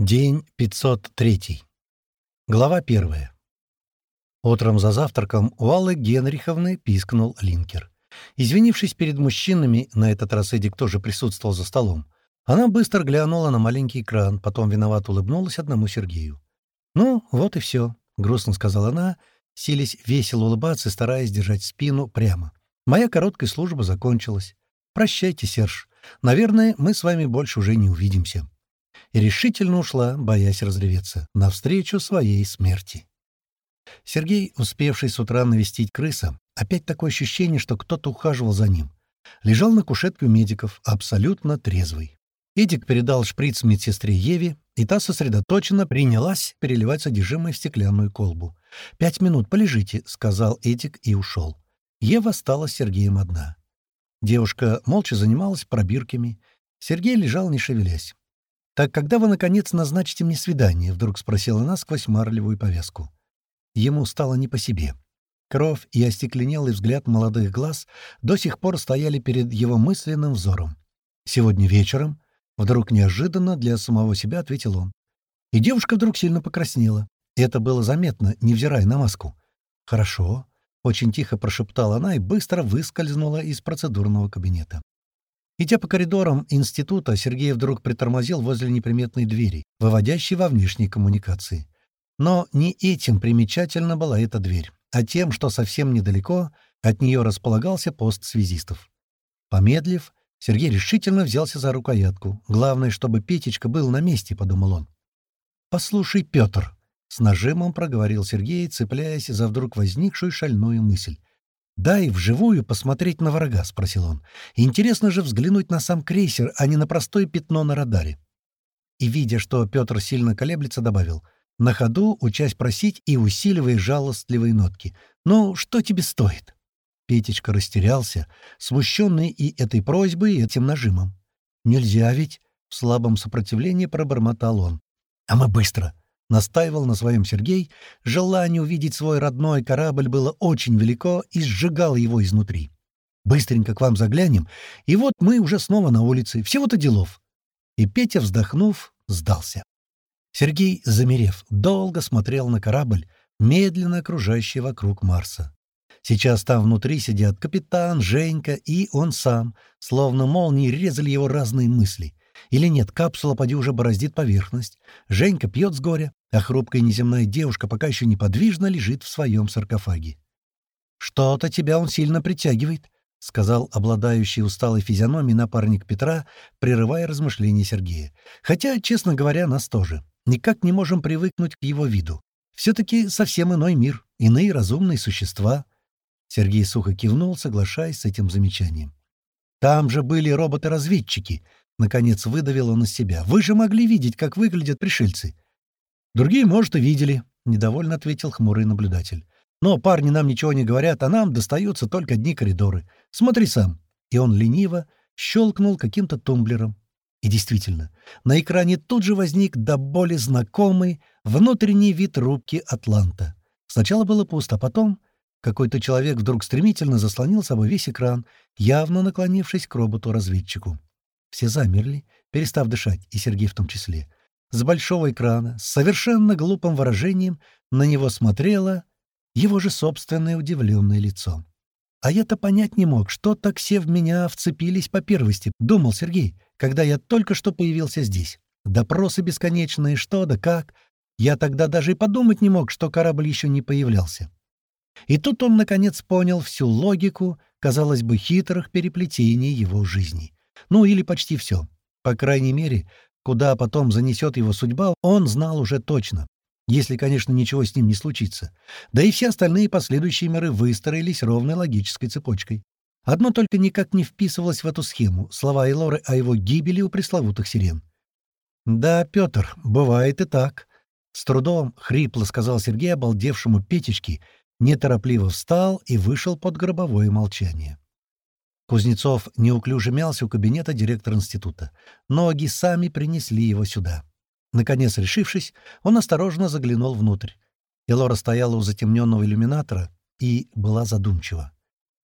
День 503. Глава 1. Утром за завтраком у Аллы Генриховны пискнул линкер. Извинившись перед мужчинами, на этот раз Эдик тоже присутствовал за столом, она быстро глянула на маленький экран, потом виновато улыбнулась одному Сергею. «Ну, вот и все», — грустно сказала она, силясь весело улыбаться стараясь держать спину прямо. «Моя короткая служба закончилась. Прощайте, Серж. Наверное, мы с вами больше уже не увидимся» и решительно ушла, боясь разреветься, навстречу своей смерти. Сергей, успевший с утра навестить крыса, опять такое ощущение, что кто-то ухаживал за ним. Лежал на кушетке у медиков, абсолютно трезвый. Эдик передал шприц медсестре Еве, и та сосредоточенно принялась переливать содержимое в стеклянную колбу. «Пять минут, полежите», — сказал Эдик и ушел. Ева стала с Сергеем одна. Девушка молча занималась пробирками. Сергей лежал, не шевелясь. «Так когда вы, наконец, назначите мне свидание?» — вдруг спросила она сквозь марлевую повязку. Ему стало не по себе. Кровь и остекленелый взгляд молодых глаз до сих пор стояли перед его мысленным взором. «Сегодня вечером?» — вдруг неожиданно для самого себя ответил он. И девушка вдруг сильно покраснела. Это было заметно, невзирая на маску. «Хорошо», — очень тихо прошептала она и быстро выскользнула из процедурного кабинета. Идя по коридорам института, Сергей вдруг притормозил возле неприметной двери, выводящей во внешние коммуникации. Но не этим примечательна была эта дверь, а тем, что совсем недалеко от нее располагался пост связистов. Помедлив, Сергей решительно взялся за рукоятку. Главное, чтобы Петечка был на месте, — подумал он. «Послушай, Петр», — с нажимом проговорил Сергей, цепляясь за вдруг возникшую шальную мысль. «Дай вживую посмотреть на врага», — спросил он. «Интересно же взглянуть на сам крейсер, а не на простое пятно на радаре». И, видя, что Петр сильно колеблется, добавил. На ходу, учась просить и усиливая жалостливые нотки. «Ну, что тебе стоит?» Петечка растерялся, смущенный и этой просьбой, и этим нажимом. «Нельзя ведь!» — в слабом сопротивлении пробормотал он. «А мы быстро!» Настаивал на своем Сергей, желание увидеть свой родной корабль было очень велико и сжигало его изнутри. «Быстренько к вам заглянем, и вот мы уже снова на улице, всего-то делов». И Петя, вздохнув, сдался. Сергей, замерев, долго смотрел на корабль, медленно окружающий вокруг Марса. Сейчас там внутри сидят капитан, Женька и он сам, словно молнии резали его разные мысли. Или нет, капсула поди уже бороздит поверхность. Женька пьет с горя, а хрупкая неземная девушка пока еще неподвижно лежит в своем саркофаге. «Что-то тебя он сильно притягивает», — сказал обладающий усталой физиономией напарник Петра, прерывая размышления Сергея. «Хотя, честно говоря, нас тоже. Никак не можем привыкнуть к его виду. Все-таки совсем иной мир, иные разумные существа». Сергей сухо кивнул, соглашаясь с этим замечанием. «Там же были роботы-разведчики», — наконец выдавил он из себя. «Вы же могли видеть, как выглядят пришельцы. «Другие, может, и видели», — недовольно ответил хмурый наблюдатель. «Но парни нам ничего не говорят, а нам достаются только одни коридоры. Смотри сам». И он лениво щелкнул каким-то тумблером. И действительно, на экране тут же возник до боли знакомый внутренний вид рубки «Атланта». Сначала было пусто, а потом какой-то человек вдруг стремительно заслонил собой весь экран, явно наклонившись к роботу-разведчику. Все замерли, перестав дышать, и Сергей в том числе — с большого экрана, с совершенно глупым выражением, на него смотрело его же собственное удивленное лицо. А я-то понять не мог, что так все в меня вцепились по первости, думал Сергей, когда я только что появился здесь. Допросы бесконечные, что да как. Я тогда даже и подумать не мог, что корабль еще не появлялся. И тут он, наконец, понял всю логику, казалось бы, хитрых переплетений его жизни. Ну, или почти все. По крайней мере, Куда потом занесет его судьба, он знал уже точно. Если, конечно, ничего с ним не случится. Да и все остальные последующие миры выстроились ровной логической цепочкой. Одно только никак не вписывалось в эту схему — слова Эйлоры о его гибели у пресловутых сирен. «Да, Петр, бывает и так», — с трудом хрипло сказал Сергей обалдевшему Петечке, неторопливо встал и вышел под гробовое молчание. Кузнецов неуклюже мялся у кабинета директора института. Ноги сами принесли его сюда. Наконец, решившись, он осторожно заглянул внутрь. Элора стояла у затемненного иллюминатора и была задумчива.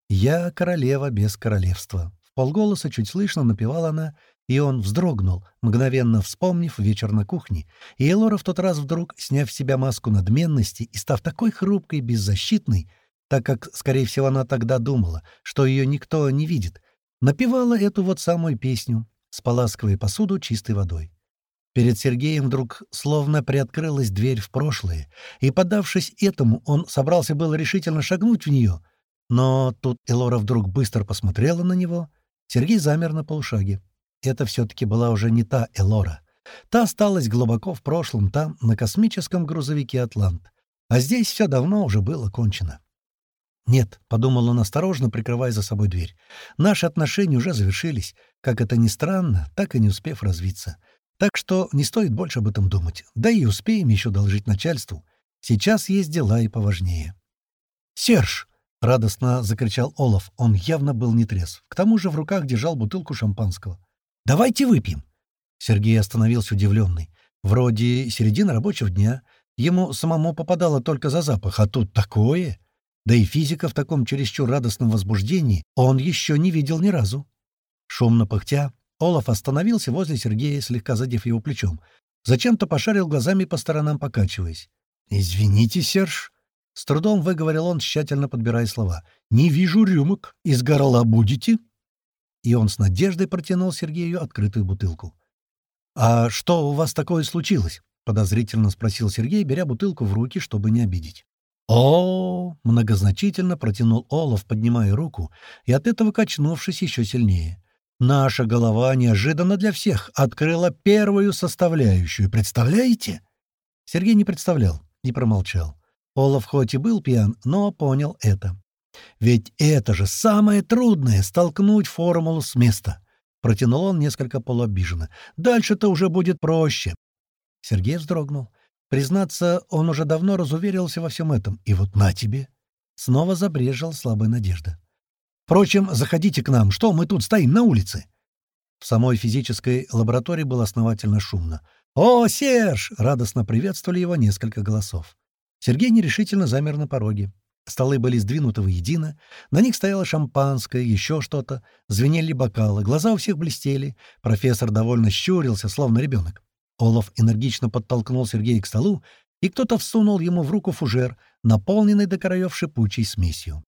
«Я королева без королевства». В полголоса чуть слышно напевала она, И он вздрогнул, мгновенно вспомнив вечер на кухне, и Элора в тот раз вдруг, сняв с себя маску надменности и став такой хрупкой беззащитной, так как, скорее всего, она тогда думала, что ее никто не видит, напевала эту вот самую песню, споласкивая посуду чистой водой. Перед Сергеем вдруг словно приоткрылась дверь в прошлое, и, поддавшись этому, он собрался было решительно шагнуть в нее, но тут Элора вдруг быстро посмотрела на него. Сергей замер на полушаге. Это все-таки была уже не та Элора. Та осталась глубоко в прошлом, там, на космическом грузовике «Атлант». А здесь все давно уже было кончено. «Нет», — подумал он осторожно, прикрывая за собой дверь, — «наши отношения уже завершились, как это ни странно, так и не успев развиться. Так что не стоит больше об этом думать. Да и успеем еще доложить начальству. Сейчас есть дела и поважнее». «Серж!» — радостно закричал Олаф. Он явно был не трезв. К тому же в руках держал бутылку шампанского. «Давайте выпьем!» Сергей остановился удивленный. Вроде середина рабочего дня. Ему самому попадало только за запах, а тут такое. Да и физика в таком чересчур радостном возбуждении он еще не видел ни разу. Шумно пыхтя, Олаф остановился возле Сергея, слегка задев его плечом. Зачем-то пошарил глазами по сторонам, покачиваясь. «Извините, Серж», — с трудом выговорил он, тщательно подбирая слова. «Не вижу рюмок. Из горла будете?» И он с надеждой протянул Сергею открытую бутылку. «А что у вас такое случилось?» — подозрительно спросил Сергей, беря бутылку в руки, чтобы не обидеть. О, многозначительно протянул Олаф, поднимая руку, и от этого качнувшись еще сильнее. Наша голова неожиданно для всех открыла первую составляющую. Представляете? Сергей не представлял, не промолчал. Олаф хоть и был пьян, но понял это. Ведь это же самое трудное — столкнуть формулу с места. Протянул он несколько полуобиженно. Дальше-то уже будет проще. Сергей вздрогнул. Признаться, он уже давно разуверился во всем этом. И вот на тебе. Снова забрежила слабая надежда. Впрочем, заходите к нам. Что мы тут стоим на улице? В самой физической лаборатории было основательно шумно. «О, Серж!» — радостно приветствовали его несколько голосов. Сергей нерешительно замер на пороге. Столы были сдвинуты воедино, на них стояло шампанское, еще что-то, звенели бокалы, глаза у всех блестели, профессор довольно щурился, словно ребенок. Олаф энергично подтолкнул Сергея к столу, и кто-то всунул ему в руку фужер, наполненный до краев шипучей смесью.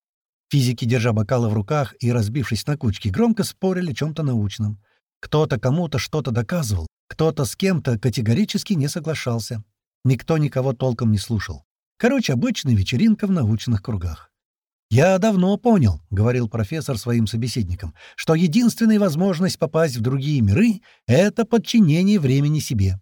Физики, держа бокалы в руках и разбившись на кучки, громко спорили о чем-то научном. Кто-то кому-то что-то доказывал, кто-то с кем-то категорически не соглашался. Никто никого толком не слушал. Короче, обычная вечеринка в научных кругах. «Я давно понял», — говорил профессор своим собеседникам, «что единственная возможность попасть в другие миры — это подчинение времени себе.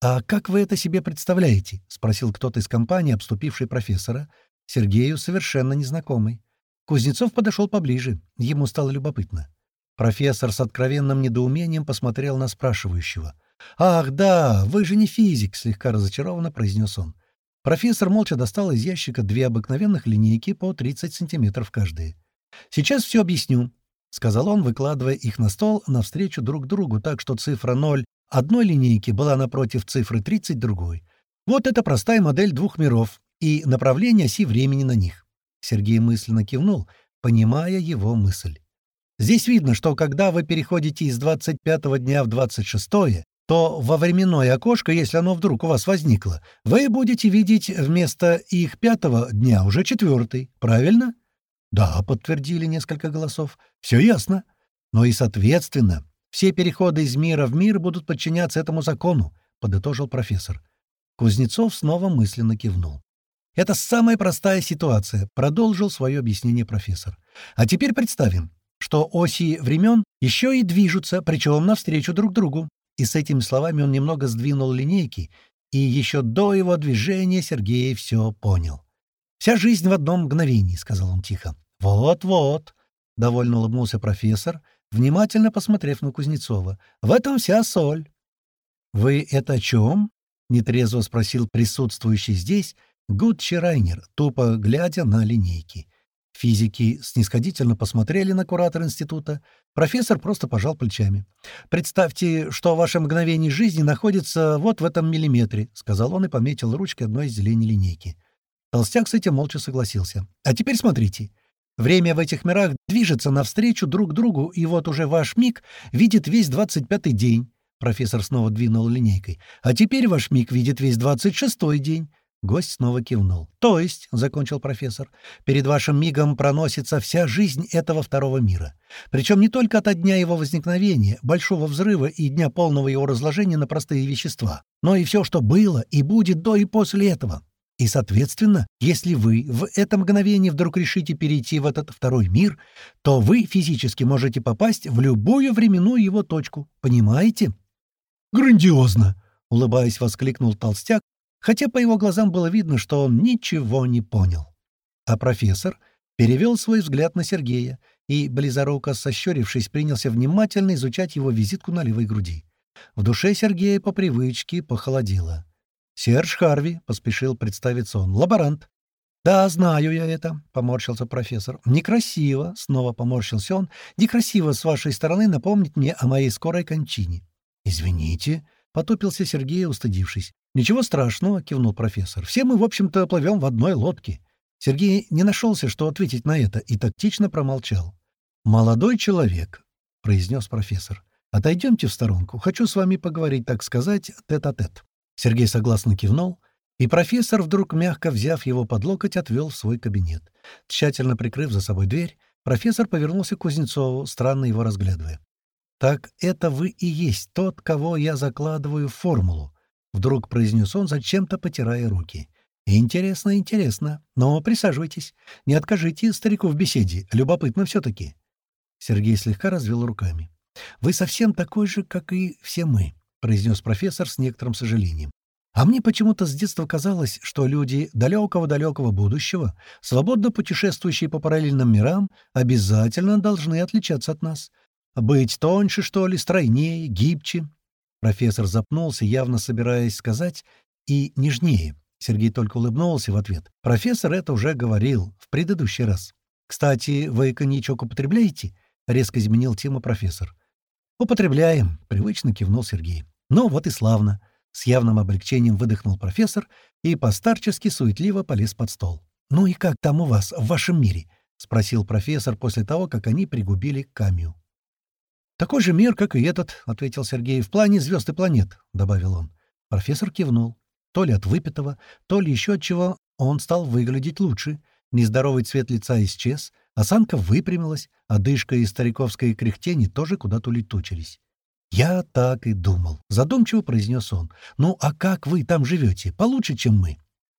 «А как вы это себе представляете?» — спросил кто-то из компании, обступивший профессора, Сергею совершенно незнакомый. Кузнецов подошел поближе, ему стало любопытно. Профессор с откровенным недоумением посмотрел на спрашивающего. «Ах, да, вы же не физик!» — слегка разочарованно произнес он. Профессор молча достал из ящика две обыкновенных линейки по 30 сантиметров каждая. «Сейчас все объясню», — сказал он, выкладывая их на стол навстречу друг другу так, что цифра 0 одной линейки была напротив цифры 30 другой. Вот это простая модель двух миров и направление оси времени на них. Сергей мысленно кивнул, понимая его мысль. Здесь видно, что когда вы переходите из 25 дня в 26 то во временное окошко, если оно вдруг у вас возникло, вы будете видеть вместо их пятого дня уже четвертый. Правильно? Да, подтвердили несколько голосов. Все ясно. Но и, соответственно, все переходы из мира в мир будут подчиняться этому закону», — подытожил профессор. Кузнецов снова мысленно кивнул. «Это самая простая ситуация», — продолжил свое объяснение профессор. «А теперь представим, что оси времен еще и движутся, причем навстречу друг другу». И с этими словами он немного сдвинул линейки, и еще до его движения Сергей все понял. «Вся жизнь в одном мгновении», — сказал он тихо. «Вот-вот», — довольно улыбнулся профессор, — внимательно посмотрев на Кузнецова. «В этом вся соль». «Вы это о чем?» — нетрезво спросил присутствующий здесь Гудчи Райнер, тупо глядя на линейки. Физики снисходительно посмотрели на куратор института. Профессор просто пожал плечами. «Представьте, что ваше мгновение жизни находится вот в этом миллиметре», — сказал он и пометил ручкой одной из делений линейки. Толстяк с этим молча согласился. «А теперь смотрите. Время в этих мирах движется навстречу друг другу, и вот уже ваш миг видит весь двадцать пятый день. Профессор снова двинул линейкой. А теперь ваш миг видит весь двадцать шестой день. Гость снова кивнул. «То есть», — закончил профессор, — «перед вашим мигом проносится вся жизнь этого второго мира. Причем не только от дня его возникновения, большого взрыва и дня полного его разложения на простые вещества, но и все, что было и будет до и после этого. И, соответственно, если вы в это мгновение вдруг решите перейти в этот второй мир, то вы физически можете попасть в любую временную его точку. Понимаете?» «Грандиозно!» — улыбаясь, воскликнул толстяк, хотя по его глазам было видно, что он ничего не понял. А профессор перевел свой взгляд на Сергея и, близоруко сощурившись, принялся внимательно изучать его визитку на левой груди. В душе Сергея по привычке похолодело. «Серж Харви», — поспешил представиться он, — «лаборант». «Да, знаю я это», — поморщился профессор. «Некрасиво», — снова поморщился он, — «некрасиво с вашей стороны напомнить мне о моей скорой кончине». «Извините», — потупился Сергей, устыдившись. «Ничего страшного», — кивнул профессор. «Все мы, в общем-то, плывем в одной лодке». Сергей не нашелся, что ответить на это, и тактично промолчал. «Молодой человек», — произнес профессор, — «отойдемте в сторонку. Хочу с вами поговорить, так сказать, тет-а-тет». -тет. Сергей согласно кивнул, и профессор, вдруг мягко взяв его под локоть, отвел в свой кабинет. Тщательно прикрыв за собой дверь, профессор повернулся к Кузнецову, странно его разглядывая. «Так это вы и есть тот, кого я закладываю в формулу», — вдруг произнес он, зачем-то потирая руки. «Интересно, интересно. Но присаживайтесь. Не откажите старику в беседе. Любопытно все-таки». Сергей слегка развел руками. «Вы совсем такой же, как и все мы», — произнес профессор с некоторым сожалением. «А мне почему-то с детства казалось, что люди далекого-далекого будущего, свободно путешествующие по параллельным мирам, обязательно должны отличаться от нас. Быть тоньше, что ли, стройнее, гибче. Профессор запнулся, явно собираясь сказать, и нежнее. Сергей только улыбнулся в ответ. Профессор это уже говорил в предыдущий раз. «Кстати, вы коньячок употребляете?» — резко изменил тему профессор. «Употребляем», — привычно кивнул Сергей. «Ну, вот и славно». С явным облегчением выдохнул профессор и постарчески суетливо полез под стол. «Ну и как там у вас, в вашем мире?» — спросил профессор после того, как они пригубили камью. «Такой же мир, как и этот», — ответил Сергей, — «в плане звезд и планет», — добавил он. Профессор кивнул. То ли от выпитого, то ли еще от чего он стал выглядеть лучше. Нездоровый цвет лица исчез, осанка выпрямилась, а дышка и стариковское кряхтение тоже куда-то улетучились. «Я так и думал», — задумчиво произнес он. «Ну, а как вы там живете? Получше, чем мы?»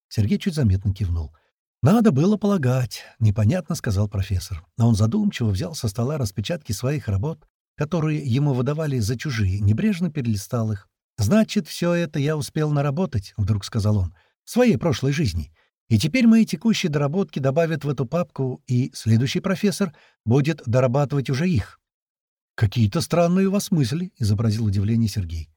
Сергей чуть заметно кивнул. «Надо было полагать», — непонятно сказал профессор. Но он задумчиво взял со стола распечатки своих работ, которые ему выдавали за чужие, небрежно перелистал их. «Значит, все это я успел наработать», — вдруг сказал он, — «в своей прошлой жизни. И теперь мои текущие доработки добавят в эту папку, и следующий профессор будет дорабатывать уже их». «Какие-то странные у вас мысли», — изобразил удивление Сергей.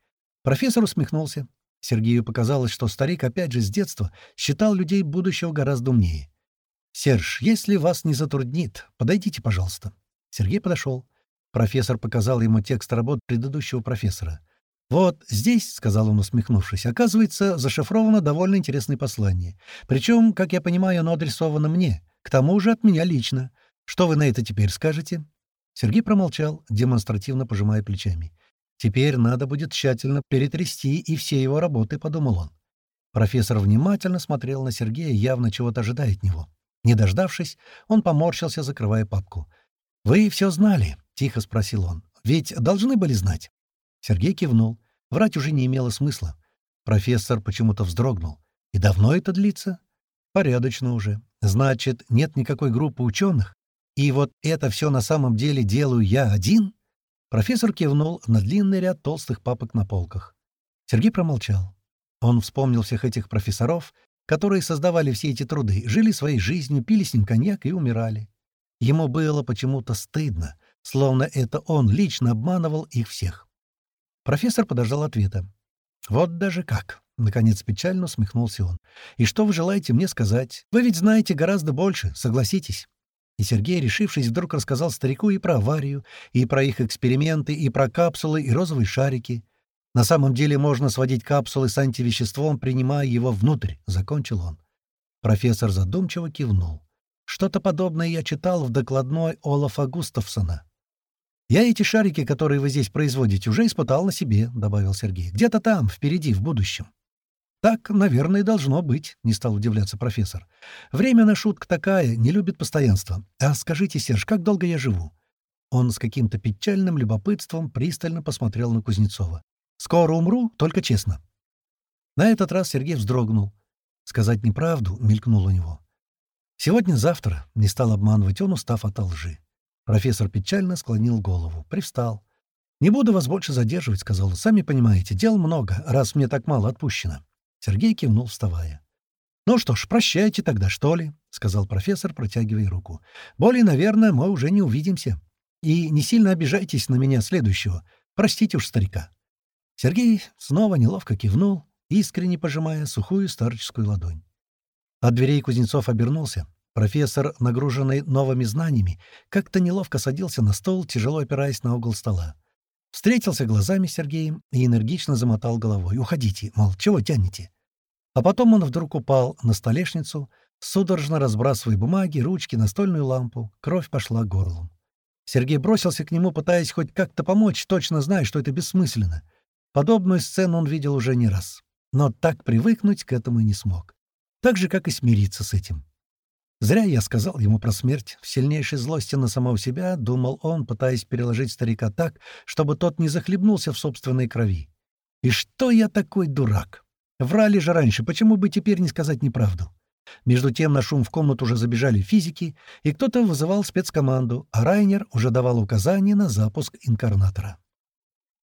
Профессор усмехнулся. Сергею показалось, что старик опять же с детства считал людей будущего гораздо умнее. «Серж, если вас не затруднит, подойдите, пожалуйста». Сергей подошел. Профессор показал ему текст работ предыдущего профессора. «Вот здесь», — сказал он, усмехнувшись, — «оказывается, зашифровано довольно интересное послание. Причем, как я понимаю, оно адресовано мне. К тому же от меня лично. Что вы на это теперь скажете?» Сергей промолчал, демонстративно пожимая плечами. «Теперь надо будет тщательно перетрясти и все его работы», — подумал он. Профессор внимательно смотрел на Сергея, явно чего-то ожидая от него. Не дождавшись, он поморщился, закрывая папку. «Вы все знали», — тихо спросил он. «Ведь должны были знать». Сергей кивнул. Врать уже не имело смысла. Профессор почему-то вздрогнул. «И давно это длится?» «Порядочно уже. Значит, нет никакой группы ученых? И вот это все на самом деле делаю я один?» Профессор кивнул на длинный ряд толстых папок на полках. Сергей промолчал. Он вспомнил всех этих профессоров, которые создавали все эти труды, жили своей жизнью, пили с ним коньяк и умирали. Ему было почему-то стыдно, словно это он лично обманывал их всех. Профессор подождал ответа. «Вот даже как!» — наконец печально усмехнулся он. «И что вы желаете мне сказать? Вы ведь знаете гораздо больше, согласитесь». И Сергей, решившись, вдруг рассказал старику и про аварию, и про их эксперименты, и про капсулы, и розовые шарики. На самом деле можно сводить капсулы с антивеществом, принимая его внутрь, — закончил он. Профессор задумчиво кивнул. Что-то подобное я читал в докладной Олафа Густавсона. «Я эти шарики, которые вы здесь производите, уже испытал на себе», — добавил Сергей. «Где-то там, впереди, в будущем». «Так, наверное, должно быть», — не стал удивляться профессор. «Временная шутка такая, не любит постоянства. А скажите, Серж, как долго я живу?» Он с каким-то печальным любопытством пристально посмотрел на Кузнецова. «Скоро умру, только честно». На этот раз Сергей вздрогнул. Сказать неправду мелькнул у него. Сегодня-завтра не стал обманывать он, устав от лжи. Профессор печально склонил голову, привстал. «Не буду вас больше задерживать», — сказал. «Сами понимаете, дел много, раз мне так мало отпущено». Сергей кивнул, вставая. «Ну что ж, прощайте тогда, что ли?» — сказал профессор, протягивая руку. «Более, наверное, мы уже не увидимся. И не сильно обижайтесь на меня следующего. Простите уж старика». Сергей снова неловко кивнул, искренне пожимая сухую старческую ладонь. От дверей Кузнецов обернулся. Профессор, нагруженный новыми знаниями, как-то неловко садился на стол, тяжело опираясь на угол стола. Встретился глазами с Сергеем и энергично замотал головой. «Уходите, мол, чего тянете?» А потом он вдруг упал на столешницу, судорожно разбрасывая бумаги, ручки, настольную лампу. Кровь пошла горлом. Сергей бросился к нему, пытаясь хоть как-то помочь, точно зная, что это бессмысленно. Подобную сцену он видел уже не раз. Но так привыкнуть к этому и не смог. Так же, как и смириться с этим. Зря я сказал ему про смерть. В сильнейшей злости на самого себя думал он, пытаясь переложить старика так, чтобы тот не захлебнулся в собственной крови. И что я такой дурак? Врали же раньше, почему бы теперь не сказать неправду? Между тем на шум в комнату уже забежали физики, и кто-то вызывал спецкоманду, а Райнер уже давал указания на запуск инкарнатора.